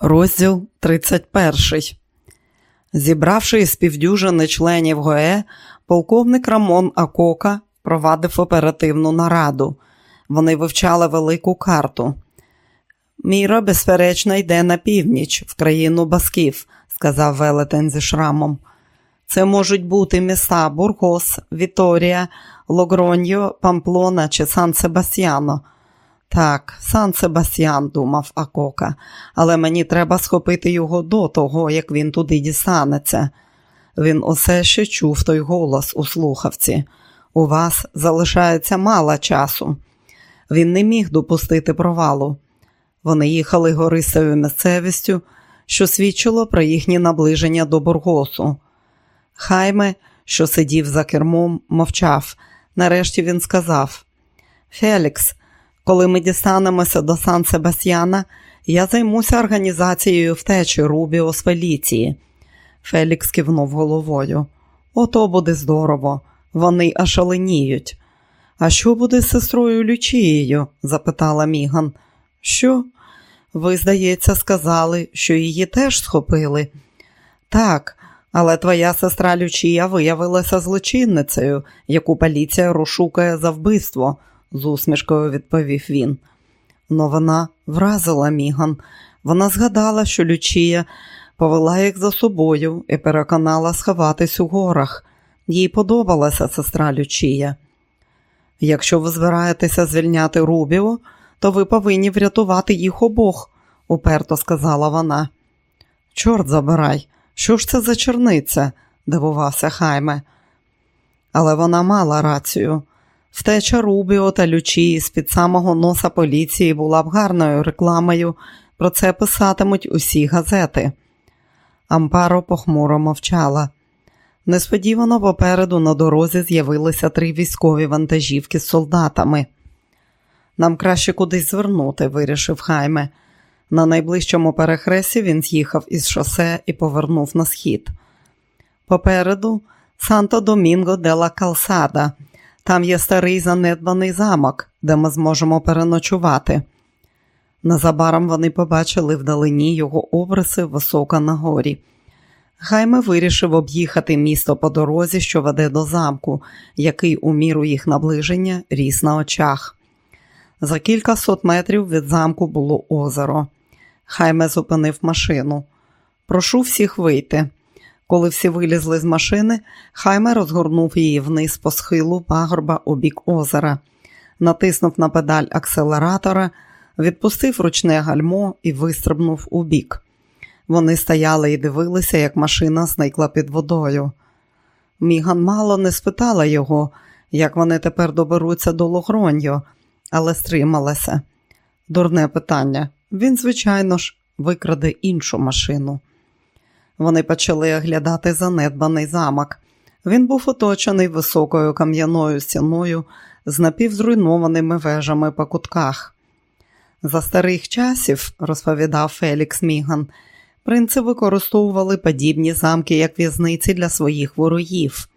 Розділ 31. Зібравши із півдюжини членів ГОЕ, полковник Рамон Акока провадив оперативну нараду. Вони вивчали велику карту. Міра, безперечно, йде на північ, в країну Басків, сказав велетень зі шрамом. Це можуть бути міста Бургос, Віторія, Логроньо, Памплона чи Сан Себастьяно. Так, Сан Себастьян, думав Акока, але мені треба схопити його до того, як він туди дістанеться. Він усе ще чув той голос у слухавці. У вас залишається мало часу. Він не міг допустити провалу. Вони їхали гористою місцевістю, що свідчило про їхнє наближення до Бургосу. Хайме, що сидів за кермом, мовчав. Нарешті він сказав: Фелікс, коли ми дістанемося до Сан Себастьяна, я займуся організацією втечі Рубіо з Феліції. Фелікс кивнув головою. Ото буде здорово, вони ошаленіють. А що буде з сестрою Лючією? запитала Міган. Що? Ви, здається, сказали, що її теж схопили. Так, але твоя сестра Лючія виявилася злочинницею, яку поліція розшукає за вбивство з усмішкою відповів він. Но вона вразила Міган. Вона згадала, що Лючія повела їх за собою і переконала сховатись у горах. Їй подобалася сестра Лючія. Якщо ви збираєтеся звільняти Рубіо, то ви повинні врятувати їх обох, уперто сказала вона. Чорт забирай, що ж це за черниця? дивувався Хайме. Але вона мала рацію. Втеча Рубіо та Лючії з під самого носа поліції була б гарною рекламою. Про це писатимуть усі газети. Ампаро похмуро мовчала. Несподівано попереду на дорозі з'явилися три військові вантажівки з солдатами. Нам краще кудись звернути, вирішив Хайме. На найближчому перехресті він з'їхав із шосе і повернув на схід. Попереду Санто Домінго де ла Калсада – там є старий занедбаний замок, де ми зможемо переночувати. Незабаром вони побачили вдалині його обриси високо на горі. Хайме вирішив об'їхати місто по дорозі, що веде до замку, який у міру їх наближення ріс на очах. За кілька сот метрів від замку було озеро. Хайме зупинив машину. Прошу всіх вийти. Коли всі вилізли з машини, Хайме розгорнув її вниз по схилу пагорба у бік озера, натиснув на педаль акселератора, відпустив ручне гальмо і вистрибнув у бік. Вони стояли і дивилися, як машина зникла під водою. Міган мало не спитала його, як вони тепер доберуться до Логроньо, але стрималася. Дурне питання. Він, звичайно ж, викраде іншу машину. Вони почали оглядати занедбаний замок. Він був оточений високою кам'яною стіною з напівзруйнованими вежами по кутках. За старих часів, розповідав Фелікс Міган, принци використовували подібні замки як в'язниці для своїх ворогів.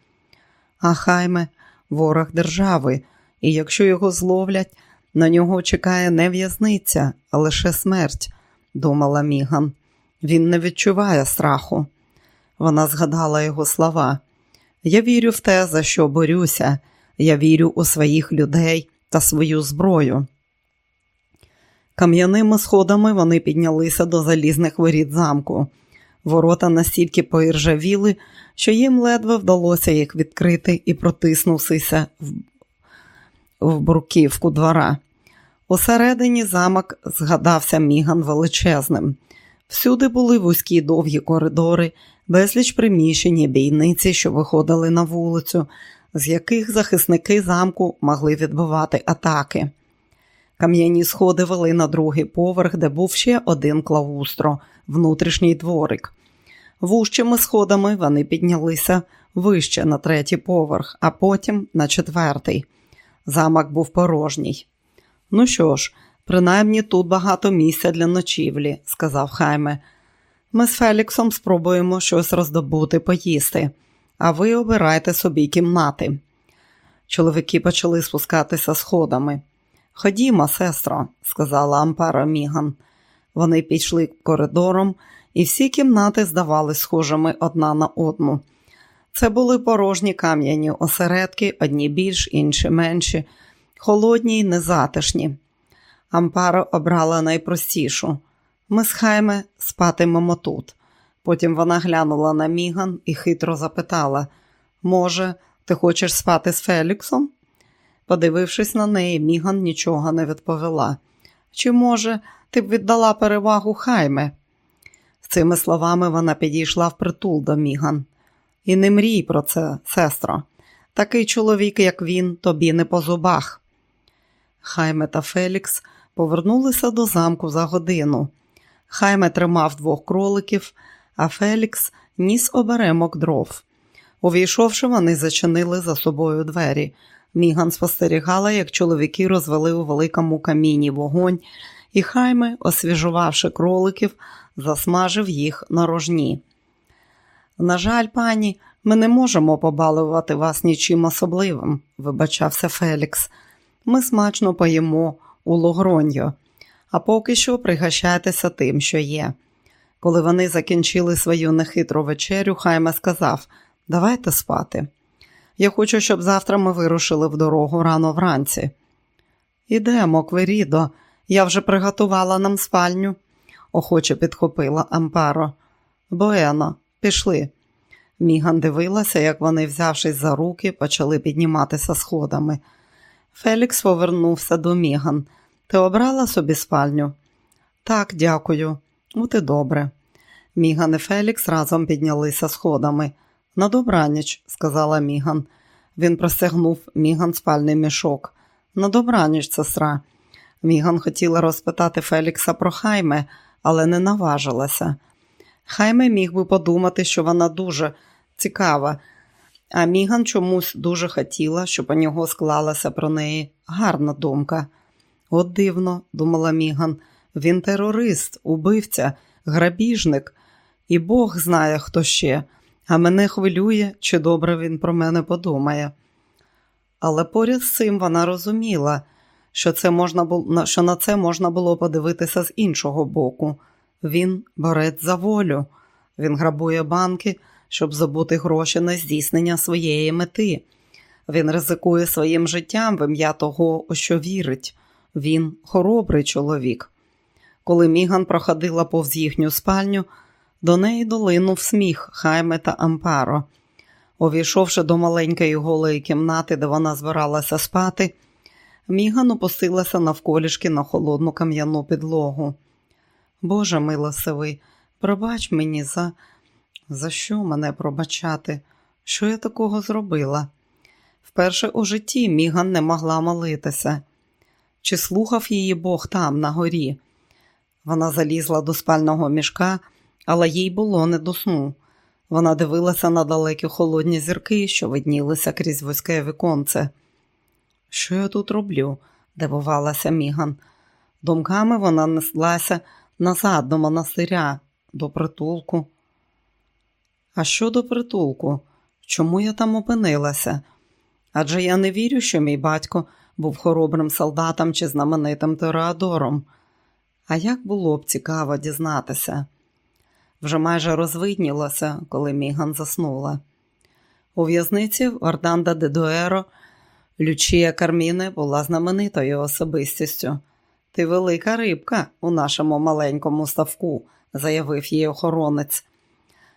А хайме ворог держави, і якщо його зловлять, на нього чекає не в'язниця, а лише смерть, думала Міган. Він не відчуває страху. Вона згадала його слова. Я вірю в те, за що борюся. Я вірю у своїх людей та свою зброю. Кам'яними сходами вони піднялися до залізних воріт замку. Ворота настільки поіржавіли, що їм ледве вдалося їх відкрити і протиснувся в бурківку двора. Усередині замок згадався міган величезним. Всюди були вузькі довгі коридори, безліч приміщень і бійниці, що виходили на вулицю, з яких захисники замку могли відбивати атаки. Кам'яні сходи вели на другий поверх, де був ще один клавустро, внутрішній дворик. Вужчими сходами вони піднялися вище на третій поверх, а потім на четвертий. Замок був порожній. Ну що ж, Принаймні тут багато місця для ночівлі, сказав Хайме. Ми з Феліксом спробуємо щось роздобути, поїсти, а ви обирайте собі кімнати. Чоловіки почали спускатися сходами. Ходімо, сестро, сказала Ампара Міган. Вони пішли коридором, і всі кімнати здавали схожими одна на одну. Це були порожні кам'яні осередки, одні більш, інші менші, холодні й незатишні. Ампара обрала найпростішу. Ми з Хайме спатимемо тут. Потім вона глянула на Міган і хитро запитала: Може, ти хочеш спати з Феліксом? Подивившись на неї, Міган нічого не відповіла. Чи, може, ти б віддала перевагу Хайме? З цими словами вона підійшла в притул до Міган. І не мрій про це, сестро. Такий чоловік, як він, тобі не по зубах. Хайме та Фелікс повернулися до замку за годину. Хайме тримав двох кроликів, а Фелікс ніс оберемок дров. Увійшовши, вони зачинили за собою двері. Міган спостерігала, як чоловіки розвели у великому каміні вогонь, і хайме, освіжувавши кроликів, засмажив їх на рожні. На жаль, пані, ми не можемо побалувати вас нічим особливим, вибачався Фелікс. Ми смачно поїмо у Логроньо, а поки що пригощайтеся тим, що є. Коли вони закінчили свою нехитру вечерю, Хайме сказав Давайте спати. Я хочу, щоб завтра ми вирушили в дорогу рано вранці. Ідемо, Кверідо, я вже приготувала нам спальню, охоче підхопила Ампаро. Боено, пішли. Міган дивилася, як вони, взявшись за руки, почали підніматися сходами. Фелікс повернувся до Міган. Ти обрала собі спальню? Так, дякую. От добре. Міган і Фелікс разом піднялися сходами. На добраніч, сказала Міган. Він простягнув Міган спальний мішок. На добраніч, сестра. Міган хотіла розпитати Фелікса про Хайме, але не наважилася. Хайме міг би подумати, що вона дуже цікава, а Міган чомусь дуже хотіла, щоб у нього склалася про неї гарна думка. От дивно, думала Міган, він терорист, убивця, грабіжник, і Бог знає, хто ще, а мене хвилює, чи добре він про мене подумає. Але поряд з цим вона розуміла, що, це можна було, що на це можна було подивитися з іншого боку. Він борець за волю, він грабує банки, щоб забути гроші на здійснення своєї мети. Він ризикує своїм життям в ім'я того, у що вірить. Він хоробрий чоловік. Коли Міган проходила повз їхню спальню, до неї долинув сміх Хайме та Ампаро. Увійшовши до маленької голої кімнати, де вона збиралася спати, Міган опустилася навколішки на холодну кам'яну підлогу. Боже милосивий, пробач мені за За що мене пробачати? Що я такого зробила? Вперше у житті Міган не могла молитися. Чи слухав її Бог там, на горі? Вона залізла до спального мішка, але їй було не до сну. Вона дивилася на далекі холодні зірки, що виднілися крізь вузьке віконце. Що я тут роблю? дивувалася Міган. Думками вона неслася назад до монастиря, до притулку. А що до притулку? Чому я там опинилася? Адже я не вірю, що мій батько був хоробрим солдатом чи знаменитим Тореадором. А як було б цікаво дізнатися? Вже майже розвиднілося, коли Міган заснула. У в'язниці в Орданда де Дуеро Лючія Карміне була знаменитою особистістю. Ти велика рибка у нашому маленькому ставку, заявив їй охоронець.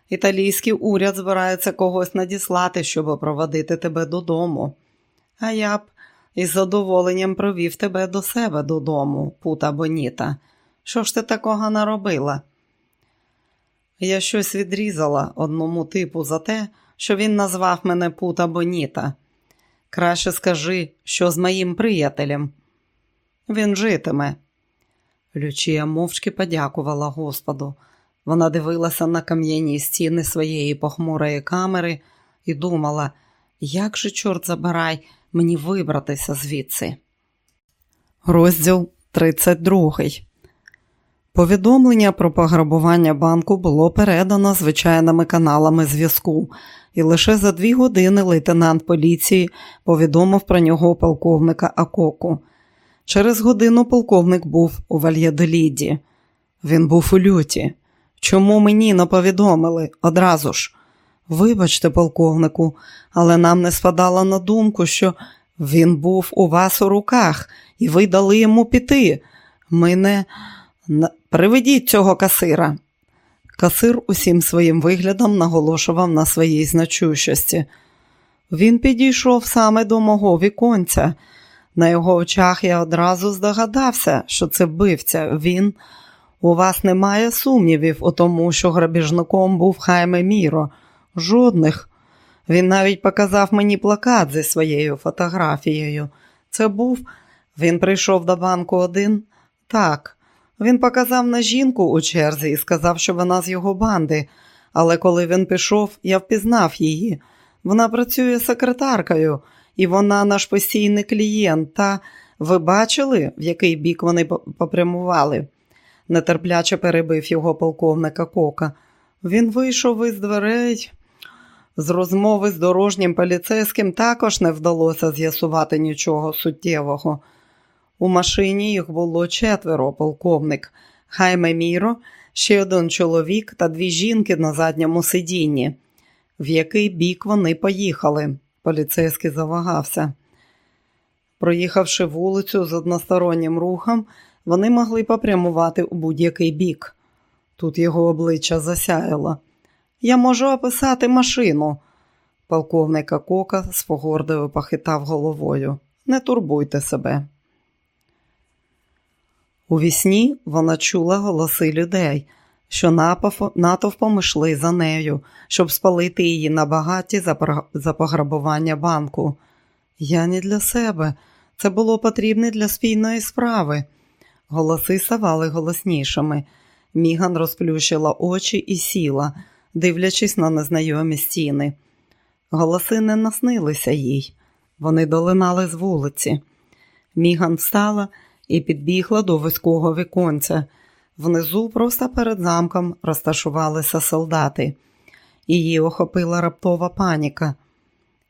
Італійський уряд збирається когось надіслати, щоб проводити тебе додому. А я б із задоволенням провів тебе до себе додому, пута Боніта. Що ж ти такого наробила? Я щось відрізала одному типу за те, що він назвав мене Пута Боніта. Краще скажи, що з моїм приятелем. Він житиме. Лючія мовчки подякувала Господу. Вона дивилася на кам'яні стіни своєї похмурої камери і думала, як же, чорт забирай, мені вибратися звідси. Розділ 32 Повідомлення про пограбування банку було передано звичайними каналами зв'язку, і лише за дві години лейтенант поліції повідомив про нього полковника Акоку. Через годину полковник був у Вальєделіді. Він був у люті. Чому мені не повідомили одразу ж? Вибачте, полковнику, але нам не спадало на думку, що він був у вас у руках, і ви дали йому піти. Ми не приведіть цього касира. Касир усім своїм виглядом наголошував на своїй значущості. Він підійшов саме до мого віконця. На його очах я одразу здогадався, що це вбивця. Він у вас немає сумнівів у тому, що грабіжником був Хайме Міро. Жодних. Він навіть показав мені плакат зі своєю фотографією. Це був. Він прийшов до банку один? Так. Він показав на жінку у черзі і сказав, що вона з його банди. Але коли він пішов, я впізнав її. Вона працює секретаркою, і вона наш постійний клієнт. Та ви бачили, в який бік вони попрямували? Нетерпляче перебив його полковника Кока. Він вийшов із дверей. З розмови з дорожнім поліцейським також не вдалося з'ясувати нічого суттєвого. У машині їх було четверо, полковник, Хайме Міро, ще один чоловік та дві жінки на задньому сидінні. В який бік вони поїхали? Поліцейський завагався. Проїхавши вулицю з одностороннім рухом, вони могли попрямувати у будь-який бік. Тут його обличчя засяяло. Я можу описати машину. Полковника Кока з погордою похитав головою. Не турбуйте себе. У вісні вона чула голоси людей, що натовпом йшли за нею, щоб спалити її на багаті за пограбування банку. Я не для себе. Це було потрібне для спільної справи. Голоси ставали голоснішими. Міган розплющила очі і сіла, дивлячись на незнайомі стіни. Голоси не наснилися їй, вони долинали з вулиці. Міган встала і підбігла до вузького віконця. Внизу, просто перед замком, розташувалися солдати. Її охопила раптова паніка.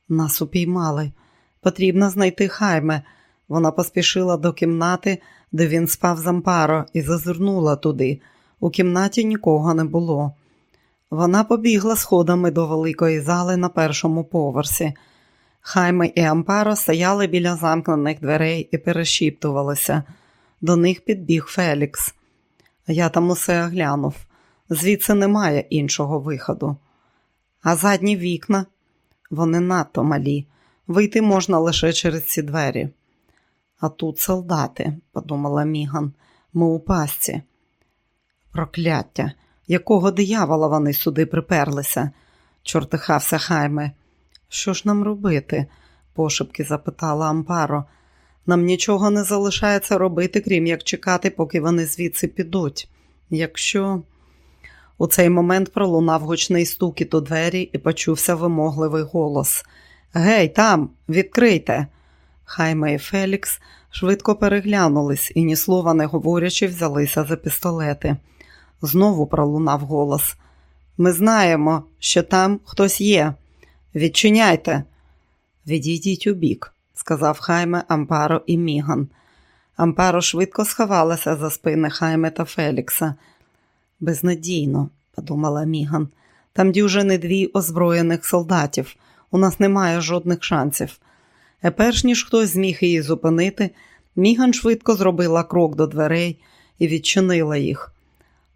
Нас упіймали. Потрібно знайти хайме. Вона поспішила до кімнати, де він спав з Ампаро, і зазирнула туди. У кімнаті нікого не було. Вона побігла сходами до великої зали на першому поверсі. Хайме і Ампаро стояли біля замкнених дверей і перешіптувалися. До них підбіг Фелікс. Я там усе оглянув. Звідси немає іншого виходу. А задні вікна вони надто малі. Вийти можна лише через ці двері. А тут солдати, подумала Міган, ми у пастці. Прокляття, якого диявола вони сюди приперлися, чортихався Хайме. Що ж нам робити? пошепки запитала Ампаро. Нам нічого не залишається робити, крім як чекати, поки вони звідси підуть. Якщо у цей момент пролунав гучний стукіт у двері і почувся вимогливий голос. Гей, там, відкрийте. Хайме і Фелікс швидко переглянулись і, ні слова не говорячи, взялися за пістолети. Знову пролунав голос. Ми знаємо, що там хтось є. Відчиняйте. Відійдіть у бік, сказав Хайме Ампаро і Міган. Ампаро швидко сховалася за спини Хайме та Фелікса. Безнадійно, подумала Міган. Там дюжини дві озброєних солдатів. У нас немає жодних шансів. А перш ніж хтось зміг її зупинити, Міган швидко зробила крок до дверей і відчинила їх.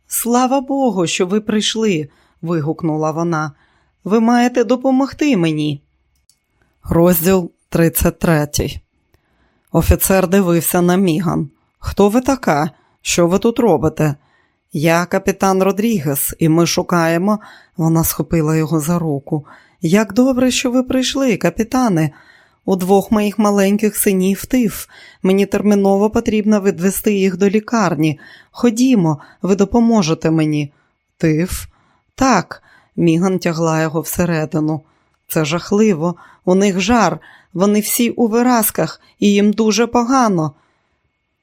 Слава Богу, що ви прийшли, вигукнула вона. Ви маєте допомогти мені. Розділ 33 Офіцер дивився на Міган. Хто ви така? Що ви тут робите? Я капітан Родрігес, і ми шукаємо. Вона схопила його за руку. Як добре, що ви прийшли, капітане. У двох моїх маленьких синів тиф. Мені терміново потрібно відвести їх до лікарні. Ходімо, ви допоможете мені. Тиф? Так, Міган тягла його всередину. Це жахливо, у них жар, вони всі у виразках, і їм дуже погано.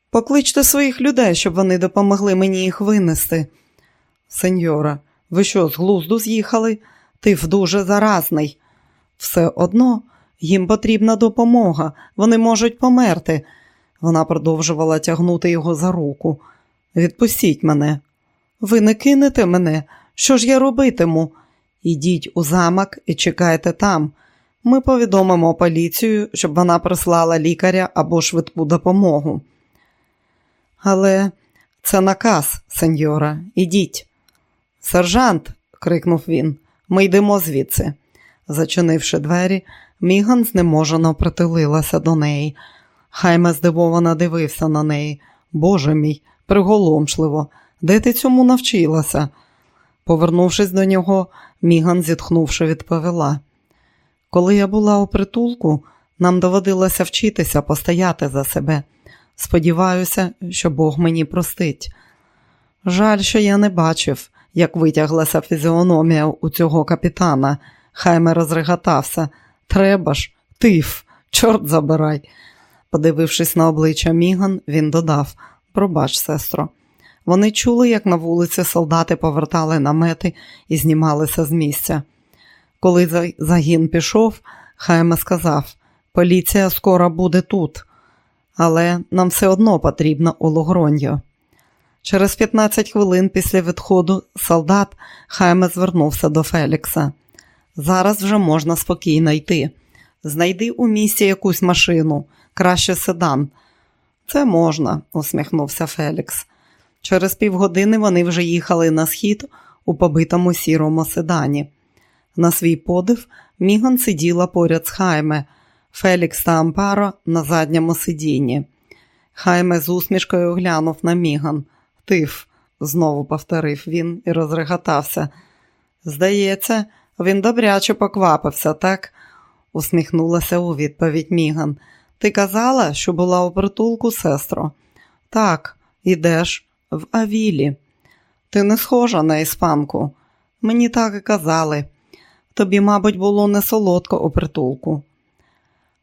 Покличте своїх людей, щоб вони допомогли мені їх винести. Сеньора, ви що, з глузду з'їхали? Тиф дуже заразний. Все одно. Їм потрібна допомога, вони можуть померти. Вона продовжувала тягнути його за руку. Відпустіть мене. Ви не кинете мене? Що ж я робитиму? Ідіть у замок і чекайте там. Ми повідомимо поліцію, щоб вона прислала лікаря або швидку допомогу. Але це наказ, сеньора, ідіть. Сержант, крикнув він, ми йдемо звідси. Зачинивши двері, Міган знеможено притулилася до неї. Хайме здивовано дивився на неї. Боже мій, приголомшливо, де ти цьому навчилася? Повернувшись до нього, Міган, зітхнувши, відповіла. Коли я була у притулку, нам доводилося вчитися постояти за себе. Сподіваюся, що Бог мені простить. Жаль, що я не бачив, як витяглася фізіономія у цього капітана. Хайме розреготався. Треба ж, тиф, чорт забирай. Подивившись на обличчя Міган, він додав Пробач, сестро. Вони чули, як на вулиці солдати повертали намети і знімалися з місця. Коли загін пішов, Хайме сказав Поліція скоро буде тут, але нам все одно потрібно Логроньо. Через 15 хвилин після відходу солдат Хайме звернувся до Фелікса. Зараз вже можна спокійно йти. Знайди у місті якусь машину, краще седан. Це можна, усміхнувся Фелікс. Через півгодини вони вже їхали на схід у побитому сірому седані. На свій подив Міган сиділа поряд з Хайме, Фелікс та Ампаро на задньому сидінні. Хайме з усмішкою глянув на Міган. Тиф, знову повторив він і розреготався. Здається, він добряче поквапився, так? усміхнулася у відповідь Міган. Ти казала, що була у притулку, сестро? Так, ідеш в Авілі. Ти не схожа на іспанку. Мені так і казали. Тобі, мабуть, було не солодко у притулку.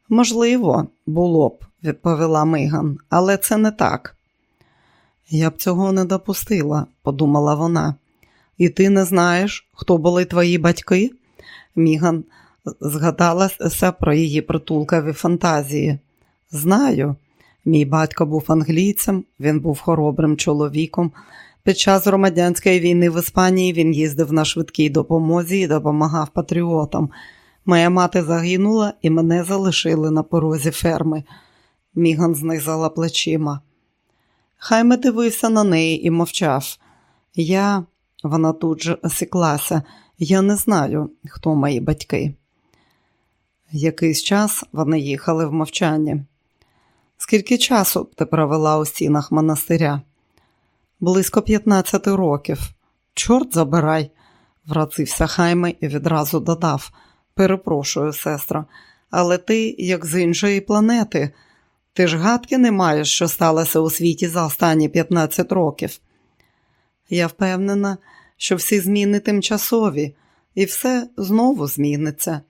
Можливо, було б, відповіла Миган, але це не так. Я б цього не допустила, подумала вона. І ти не знаєш, хто були твої батьки? Міган згадалася про її притулкові фантазії. Знаю, мій батько був англійцем, він був хоробрим чоловіком. Під час громадянської війни в Іспанії він їздив на швидкій допомозі і допомагав патріотам. Моя мати загинула і мене залишили на порозі ферми. Міган знизала плечима. Хайме дивився на неї і мовчав. Я, вона тут же осіклася, я не знаю, хто мої батьки. Якийсь час вони їхали в мовчанні. Скільки часу ти провела у стінах монастиря? Близько 15 років. Чорт забирай, вразився Хайме і відразу додав. Перепрошую, сестра, але ти, як з іншої планети, ти ж гадки не маєш, що сталося у світі за останні 15 років. Я впевнена, що всі зміни тимчасові, і все знову зміниться.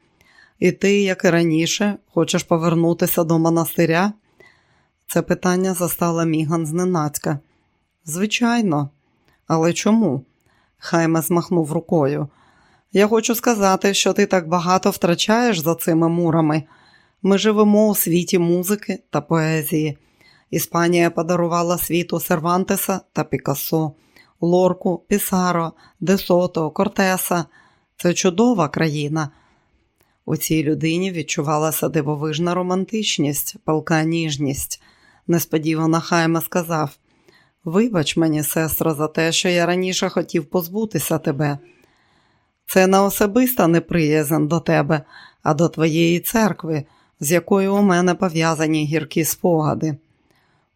І ти, як і раніше, хочеш повернутися до монастиря? Це питання застала Міган зненацька. Звичайно, але чому? Хайме змахнув рукою. Я хочу сказати, що ти так багато втрачаєш за цими мурами. Ми живемо у світі музики та поезії. Іспанія подарувала світу Сервантеса та Пікассо, Лорку, Пісаро, Десото, Кортеса. Це чудова країна. У цій людині відчувалася дивовижна романтичність, палка ніжність. Несподівано Хайме сказав: Вибач мені, сестро, за те, що я раніше хотів позбутися тебе. Це не особиста неприязнь до тебе, а до твоєї церкви, з якою у мене пов'язані гіркі спогади.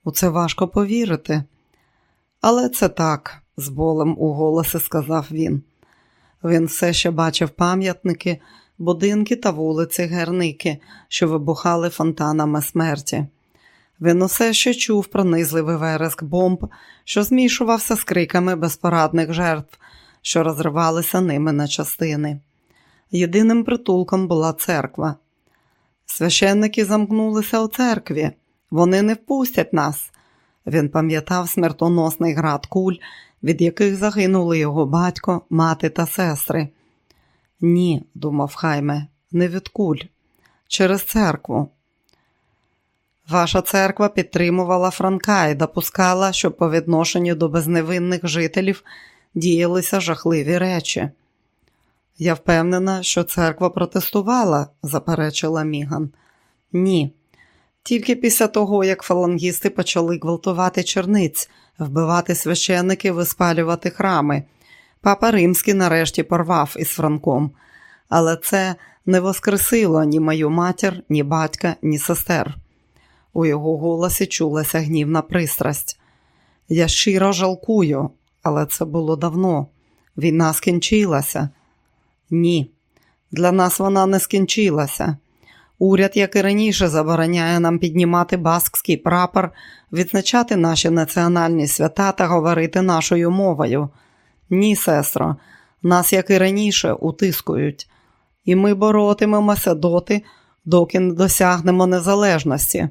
У це важко повірити. Але це так, з болем у голосі сказав він. Він все ще бачив пам'ятники, будинки та вулиці Герники, що вибухали фонтанами смерті. Він усе ще чув пронизливий вереск бомб, що змішувався з криками безпорадних жертв, що розривалися ними на частини. Єдиним притулком була церква. Священники замкнулися у церкві, вони не впустять нас. Він пам'ятав смертоносний град куль, від яких загинули його батько, мати та сестри. Ні, думав Хайме, не від куль, через церкву. Ваша церква підтримувала Франка і допускала, що по відношенню до безневинних жителів діялися жахливі речі. Я впевнена, що церква протестувала, заперечила Міган. Ні. Тільки після того, як фалангісти почали гвалтувати черниць, вбивати священиків і спалювати храми. Папа Римський нарешті порвав із Франком, але це не воскресило ні мою матір, ні батька, ні сестер. У його голосі чулася гнівна пристрасть. Я щиро жалкую, але це було давно. Війна скінчилася. Ні, для нас вона не скінчилася. Уряд, як і раніше, забороняє нам піднімати баскський прапор, відзначати наші національні свята та говорити нашою мовою. Ні, сестро, нас, як і раніше, утискують, і ми боротимемося доти, доки не досягнемо незалежності.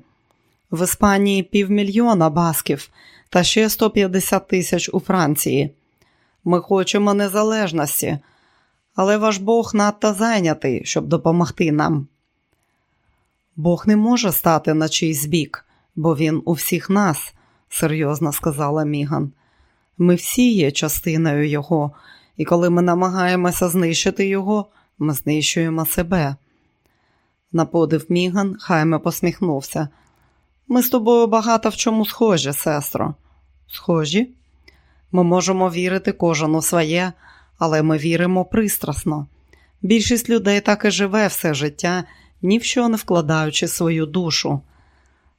В Іспанії півмільйона басків та ще 150 тисяч у Франції. Ми хочемо незалежності, але ваш Бог надто зайнятий, щоб допомогти нам. Бог не може стати на чийсь бік, бо він у всіх нас, серйозно сказала Міган. Ми всі є частиною Його, і коли ми намагаємося знищити Його, ми знищуємо себе. На подив Міган Хайме посміхнувся. Ми з тобою багато в чому схожі, сестро. Схожі? Ми можемо вірити кожен у своє, але ми віримо пристрасно. Більшість людей так і живе все життя, ні в що не вкладаючи свою душу.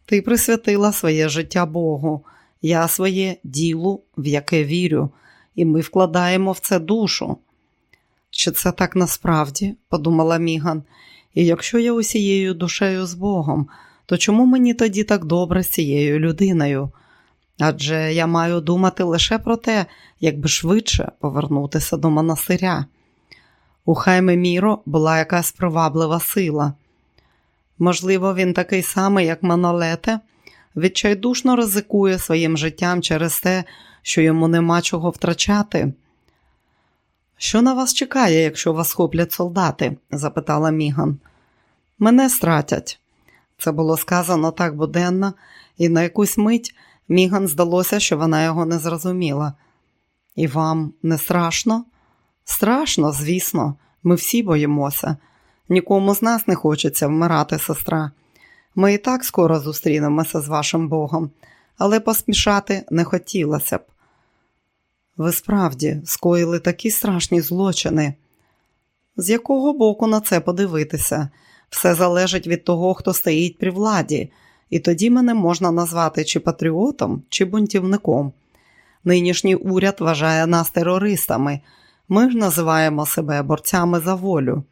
Ти присвятила своє життя Богу, я своє ділу, в яке вірю, і ми вкладаємо в це душу. Чи це так насправді, подумала Міган, і якщо я усією душею з Богом, то чому мені тоді так добре з цією людиною? Адже я маю думати лише про те, як би швидше повернутися до монастиря. У Хайме Міро була якась приваблива сила. Можливо, він такий самий, як Манолете, відчайдушно ризикує своїм життям через те, що йому нема чого втрачати. Що на вас чекає, якщо вас хоплять солдати? запитала Міган. Мене стратять. Це було сказано так буденно, і на якусь мить Міган здалося, що вона його не зрозуміла. І вам не страшно? Страшно, звісно, ми всі боїмося. Нікому з нас не хочеться вмирати, сестра. Ми і так скоро зустрінемося з вашим Богом, але поспішати не хотілося б. Ви справді скоїли такі страшні злочини. З якого боку на це подивитися? Все залежить від того, хто стоїть при владі, і тоді мене можна назвати чи патріотом, чи бунтівником. Нинішній уряд вважає нас терористами. Ми ж називаємо себе борцями за волю.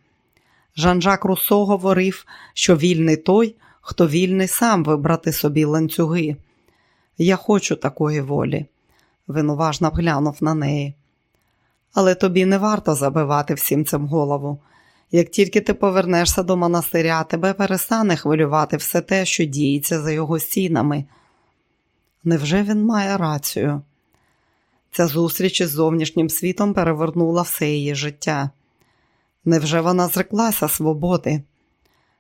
Жан-Жак Руссо говорив, що вільний той, хто вільний сам вибрати собі ланцюги. Я хочу такої волі. Він уважно глянув на неї. Але тобі не варто забивати всім цим голову. Як тільки ти повернешся до монастиря, тебе перестане хвилювати все те, що діється за його стінами. Невже він має рацію? Ця зустріч із зовнішнім світом перевернула все її життя. Невже вона зреклася свободи?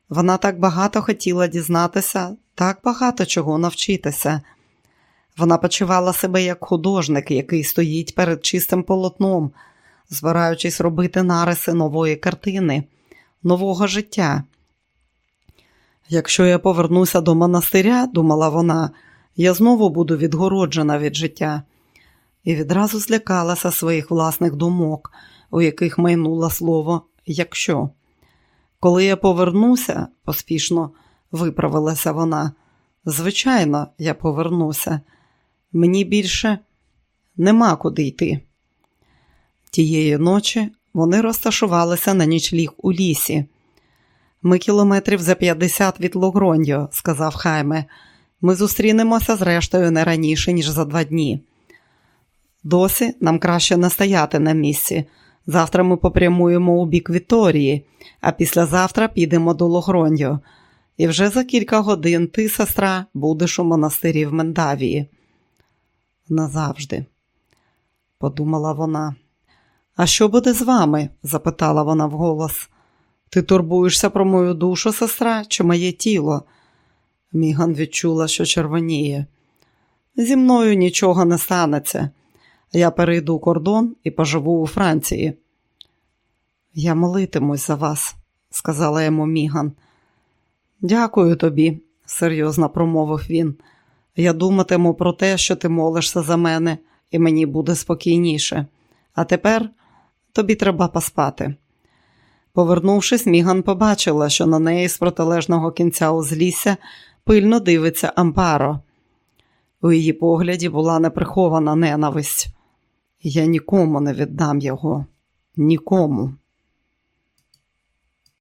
Вона так багато хотіла дізнатися, так багато чого навчитися. Вона почувала себе як художник, який стоїть перед чистим полотном, збираючись робити нариси нової картини, нового життя. Якщо я повернуся до монастиря, думала вона, я знову буду відгороджена від життя, і відразу злякалася своїх власних думок, у яких майнуло слово якщо. Коли я повернуся, поспішно виправилася вона. Звичайно, я повернуся. Мені більше нема куди йти. Тієї ночі вони розташувалися на нічліг у лісі. Ми кілометрів за 50 від Логроньо, сказав Хайме. Ми зустрінемося з рештою не раніше, ніж за два дні. Досі нам краще не стояти на місці. Завтра ми попрямуємо у бік Віторії, а післязавтра підемо до Логроньо. І вже за кілька годин ти, сестра, будеш у монастирі в Мендавії. Назавжди, подумала вона. А що буде з вами? запитала вона вголос. Ти турбуєшся про мою душу, сестра, чи моє тіло? Міган відчула, що червоніє. Зі мною нічого не станеться. Я перейду кордон і поживу у Франції. Я молитимусь за вас, сказала йому Міган. Дякую тобі, серйозно промовив він. Я думатиму про те, що ти молишся за мене, і мені буде спокійніше. А тепер тобі треба поспати. Повернувшись, Міган побачила, що на неї з протилежного кінця узлісся пильно дивиться Ампаро. У її погляді була неприхована ненависть. Я нікому не віддам його, нікому.